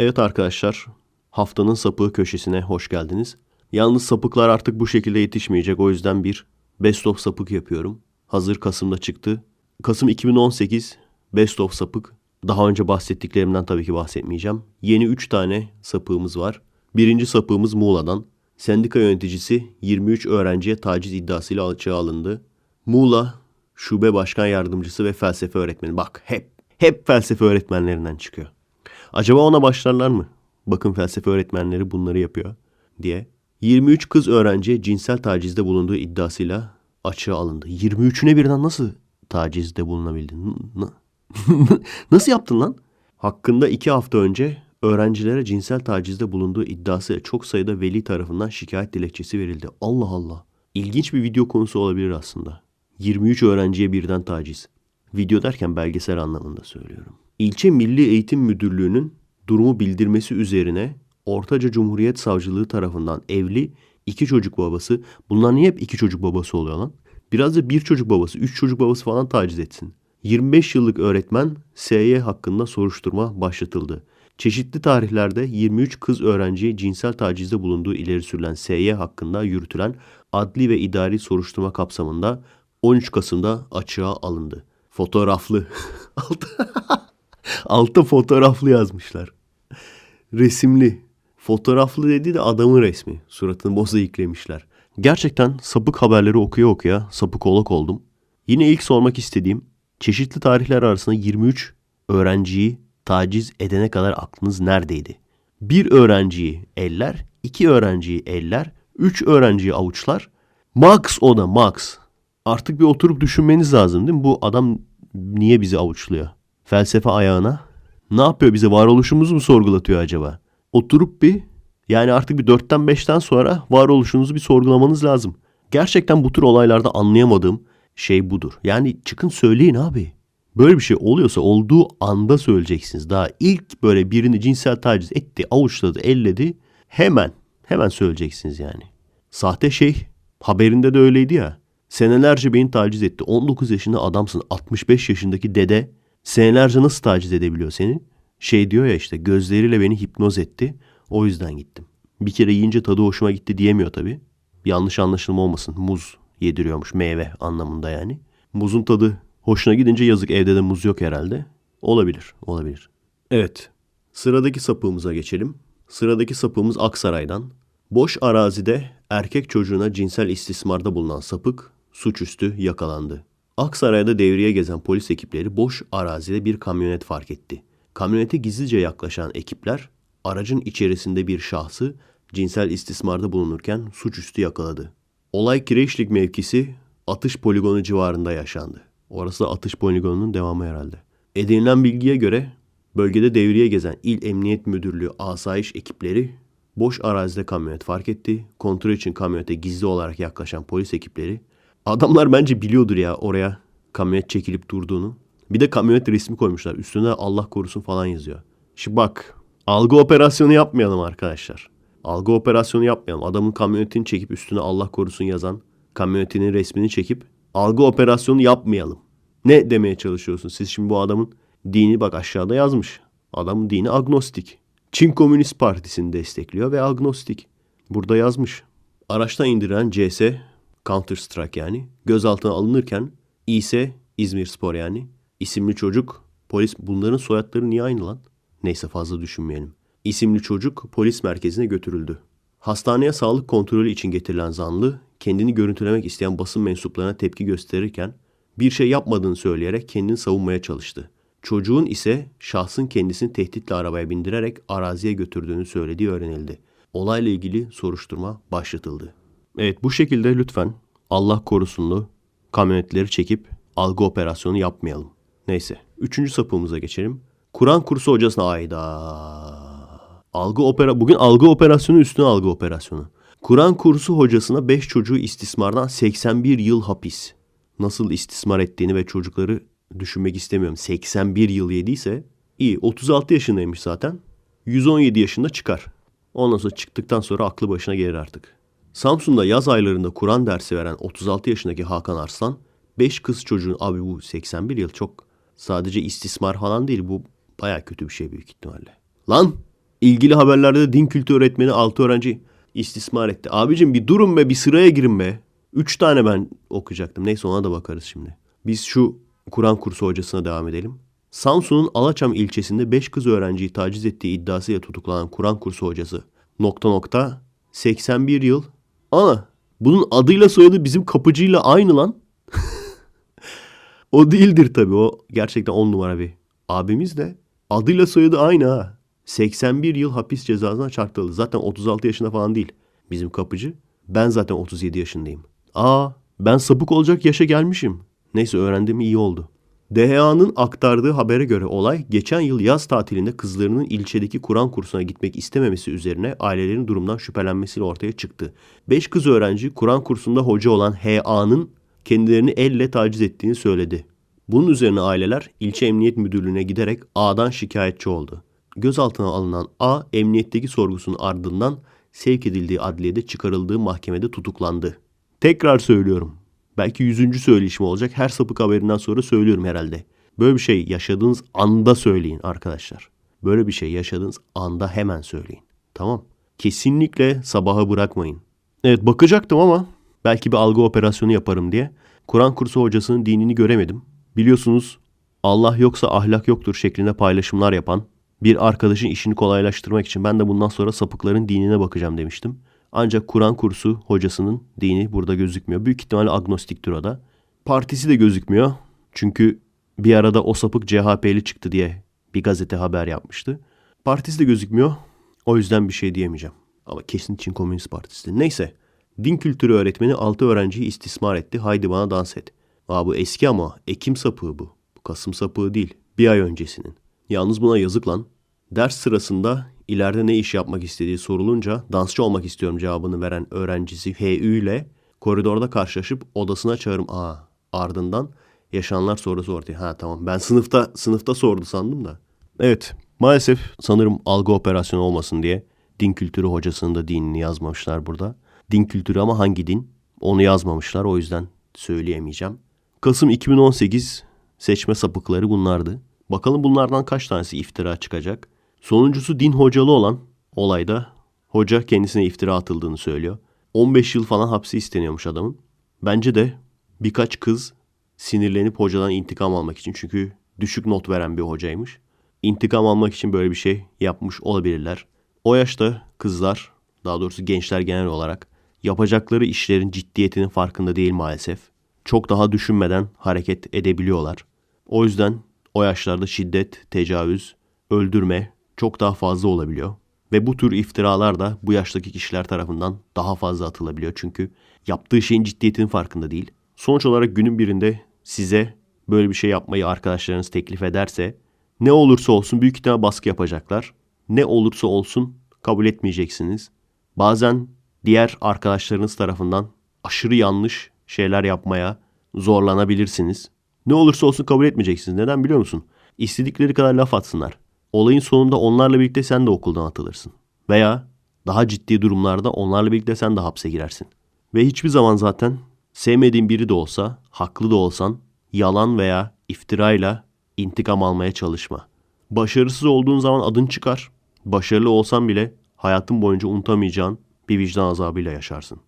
Evet arkadaşlar, haftanın sapığı köşesine hoş geldiniz. Yalnız sapıklar artık bu şekilde yetişmeyecek. O yüzden bir Best of sapık yapıyorum. Hazır Kasım'da çıktı. Kasım 2018 Best of sapık. Daha önce bahsettiklerimden tabii ki bahsetmeyeceğim. Yeni 3 tane sapığımız var. Birinci sapığımız Muğla'dan. Sendika yöneticisi 23 öğrenciye taciz iddiasıyla açığa alındı. Muğla Şube Başkan Yardımcısı ve felsefe öğretmeni. Bak hep, hep felsefe öğretmenlerinden çıkıyor. Acaba ona başlarlar mı? Bakın felsefe öğretmenleri bunları yapıyor diye. 23 kız öğrenciye cinsel tacizde bulunduğu iddiasıyla açığa alındı. 23'üne birden nasıl tacizde bulunabildin? nasıl yaptın lan? Hakkında iki hafta önce öğrencilere cinsel tacizde bulunduğu iddiası çok sayıda veli tarafından şikayet dilekçesi verildi. Allah Allah. İlginç bir video konusu olabilir aslında. 23 öğrenciye birden taciz. Video derken belgesel anlamında söylüyorum. İlçe Milli Eğitim Müdürlüğü'nün durumu bildirmesi üzerine Ortaca Cumhuriyet Savcılığı tarafından evli iki çocuk babası. Bunlar niye hep iki çocuk babası oluyor lan? Biraz da bir çocuk babası, üç çocuk babası falan taciz etsin. 25 yıllık öğretmen SY hakkında soruşturma başlatıldı. Çeşitli tarihlerde 23 kız öğrenciye cinsel tacizde bulunduğu ileri sürülen SY hakkında yürütülen adli ve idari soruşturma kapsamında 13 Kasım'da açığa alındı. Fotoğraflı. Altta fotoğraflı yazmışlar. Resimli. Fotoğraflı dedi de adamın resmi. Suratını boza yıklemişler. Gerçekten sapık haberleri okuya okuya sapık olak oldum. Yine ilk sormak istediğim çeşitli tarihler arasında 23 öğrenciyi taciz edene kadar aklınız neredeydi? Bir öğrenciyi eller, iki öğrenciyi eller, üç öğrenciyi avuçlar. Max o da max. Artık bir oturup düşünmeniz lazım değil mi? Bu adam niye bizi avuçluyor? Felsefe ayağına. Ne yapıyor bize? Varoluşumuzu mu sorgulatıyor acaba? Oturup bir yani artık bir dörtten beşten sonra varoluşunuzu bir sorgulamanız lazım. Gerçekten bu tür olaylarda anlayamadığım şey budur. Yani çıkın söyleyin abi. Böyle bir şey oluyorsa olduğu anda söyleyeceksiniz. Daha ilk böyle birini cinsel taciz etti, avuçladı, elledi. Hemen, hemen söyleyeceksiniz yani. Sahte şey haberinde de öyleydi ya. Senelerce beni taciz etti. 19 yaşında adamsın. 65 yaşındaki dede senelerce nasıl taciz edebiliyor seni? Şey diyor ya işte gözleriyle beni hipnoz etti. O yüzden gittim. Bir kere yiyince tadı hoşuma gitti diyemiyor tabii. Yanlış anlaşılma olmasın. Muz yediriyormuş meyve anlamında yani. Muzun tadı hoşuna gidince yazık evde de muz yok herhalde. Olabilir, olabilir. Evet, sıradaki sapığımıza geçelim. Sıradaki sapığımız Aksaray'dan. Boş arazide erkek çocuğuna cinsel istismarda bulunan sapık suçüstü yakalandı. Aksaray'da devriye gezen polis ekipleri boş arazide bir kamyonet fark etti. Kamyonete gizlice yaklaşan ekipler aracın içerisinde bir şahsı cinsel istismarda bulunurken suçüstü yakaladı. Olay Kireçlik mevkisi atış poligonu civarında yaşandı. Orası da atış poligonunun devamı herhalde. Edinilen bilgiye göre bölgede devriye gezen İl Emniyet Müdürlüğü asayiş ekipleri boş arazide kamyonet fark etti. Kontrol için kamyonete gizli olarak yaklaşan polis ekipleri adamlar bence biliyordur ya oraya kamyonet çekilip durduğunu. Bir de kamyonet resmi koymuşlar. Üstüne Allah korusun falan yazıyor. Şimdi bak algı operasyonu yapmayalım arkadaşlar. Algı operasyonu yapmayalım. Adamın kamyonetini çekip üstüne Allah korusun yazan kamyonetinin resmini çekip algı operasyonu yapmayalım. Ne demeye çalışıyorsun? Siz şimdi bu adamın dini bak aşağıda yazmış. Adamın dini agnostik. Çin Komünist Partisi'ni destekliyor ve agnostik. Burada yazmış. Araçtan indirilen CS, Counter Strike yani, gözaltına alınırken İS, İzmir Spor yani, isimli çocuk, polis bunların soyadları niye aynı lan? Neyse fazla düşünmeyelim. İsimli çocuk polis merkezine götürüldü. Hastaneye sağlık kontrolü için getirilen zanlı, kendini görüntülemek isteyen basın mensuplarına tepki gösterirken bir şey yapmadığını söyleyerek kendini savunmaya çalıştı. Çocuğun ise şahsın kendisini tehditle arabaya bindirerek araziye götürdüğünü söylediği öğrenildi. Olayla ilgili soruşturma başlatıldı. Evet bu şekilde lütfen Allah korusunlu kamyonetleri çekip algı operasyonu yapmayalım. Neyse. Üçüncü sapığımıza geçelim. Kur'an kursu hocasına ayda. Algı opera bugün algı operasyonu üstüne algı operasyonu. Kur'an kursu hocasına 5 çocuğu istismardan 81 yıl hapis. Nasıl istismar ettiğini ve çocukları düşünmek istemiyorum. 81 yıl yediyse iyi. 36 yaşındaymış zaten. 117 yaşında çıkar. Ondan sonra çıktıktan sonra aklı başına gelir artık. Samsun'da yaz aylarında Kur'an dersi veren 36 yaşındaki Hakan Arslan 5 kız çocuğun abi bu 81 yıl çok sadece istismar falan değil bu baya kötü bir şey büyük ihtimalle. Lan ilgili haberlerde de din kültürü öğretmeni 6 öğrenci istismar etti. Abicim bir durun be bir sıraya girin be. 3 tane ben okuyacaktım. Neyse ona da bakarız şimdi. Biz şu Kur'an kursu hocasına devam edelim. Samsun'un Alaçam ilçesinde 5 kız öğrenciyi taciz ettiği iddiasıyla tutuklanan Kur'an kursu hocası nokta nokta 81 yıl. Ana bunun adıyla soyadı bizim kapıcıyla aynı lan. o değildir tabii o gerçekten on numara bir abimiz de adıyla soyadı aynı ha. 81 yıl hapis cezasına çarptırıldı. Zaten 36 yaşında falan değil bizim kapıcı. Ben zaten 37 yaşındayım. Aa ben sapık olacak yaşa gelmişim. Neyse öğrendim iyi oldu. DHA'nın aktardığı habere göre olay geçen yıl yaz tatilinde kızlarının ilçedeki Kur'an kursuna gitmek istememesi üzerine ailelerin durumdan şüphelenmesiyle ortaya çıktı. Beş kız öğrenci Kur'an kursunda hoca olan HA'nın kendilerini elle taciz ettiğini söyledi. Bunun üzerine aileler ilçe emniyet müdürlüğüne giderek A'dan şikayetçi oldu. Gözaltına alınan A, emniyetteki sorgusunun ardından sevk edildiği adliyede çıkarıldığı mahkemede tutuklandı. Tekrar söylüyorum. Belki yüzüncü söyleyişim olacak. Her sapık haberinden sonra söylüyorum herhalde. Böyle bir şey yaşadığınız anda söyleyin arkadaşlar. Böyle bir şey yaşadığınız anda hemen söyleyin. Tamam. Kesinlikle sabaha bırakmayın. Evet bakacaktım ama belki bir algı operasyonu yaparım diye. Kur'an kursu hocasının dinini göremedim. Biliyorsunuz Allah yoksa ahlak yoktur şeklinde paylaşımlar yapan bir arkadaşın işini kolaylaştırmak için ben de bundan sonra sapıkların dinine bakacağım demiştim. Ancak Kur'an kursu hocasının dini burada gözükmüyor. Büyük ihtimalle agnostiktir o da. Partisi de gözükmüyor. Çünkü bir arada o sapık CHP'li çıktı diye bir gazete haber yapmıştı. Partisi de gözükmüyor. O yüzden bir şey diyemeyeceğim. Ama kesin için Komünist Partisi. Neyse. Din kültürü öğretmeni 6 öğrenciyi istismar etti. Haydi bana dans et. Aa bu eski ama Ekim sapığı bu. Bu Kasım sapığı değil. Bir ay öncesinin. Yalnız buna yazık lan. Ders sırasında ileride ne iş yapmak istediği sorulunca dansçı olmak istiyorum cevabını veren öğrencisi HÜ ile koridorda karşılaşıp odasına çağırım. Aa ardından yaşananlar sonrası ortaya. Ha tamam ben sınıfta sınıfta sordu sandım da. Evet maalesef sanırım algı operasyonu olmasın diye din kültürü hocasının da dinini yazmamışlar burada. Din kültürü ama hangi din? Onu yazmamışlar o yüzden söyleyemeyeceğim. Kasım 2018 seçme sapıkları bunlardı. Bakalım bunlardan kaç tanesi iftira çıkacak. Sonuncusu din hocalı olan olayda hoca kendisine iftira atıldığını söylüyor. 15 yıl falan hapsi isteniyormuş adamın. Bence de birkaç kız sinirlenip hocadan intikam almak için çünkü düşük not veren bir hocaymış. İntikam almak için böyle bir şey yapmış olabilirler. O yaşta kızlar, daha doğrusu gençler genel olarak yapacakları işlerin ciddiyetinin farkında değil maalesef. Çok daha düşünmeden hareket edebiliyorlar. O yüzden o yaşlarda şiddet, tecavüz, öldürme çok daha fazla olabiliyor. Ve bu tür iftiralar da bu yaştaki kişiler tarafından daha fazla atılabiliyor. Çünkü yaptığı şeyin ciddiyetinin farkında değil. Sonuç olarak günün birinde size böyle bir şey yapmayı arkadaşlarınız teklif ederse ne olursa olsun büyük ihtimal baskı yapacaklar. Ne olursa olsun kabul etmeyeceksiniz. Bazen diğer arkadaşlarınız tarafından aşırı yanlış şeyler yapmaya zorlanabilirsiniz. Ne olursa olsun kabul etmeyeceksiniz. Neden biliyor musun? İstedikleri kadar laf atsınlar. Olayın sonunda onlarla birlikte sen de okuldan atılırsın. Veya daha ciddi durumlarda onlarla birlikte sen de hapse girersin. Ve hiçbir zaman zaten sevmediğin biri de olsa, haklı da olsan yalan veya iftirayla intikam almaya çalışma. Başarısız olduğun zaman adın çıkar. Başarılı olsan bile hayatın boyunca unutamayacağın bir vicdan azabıyla yaşarsın.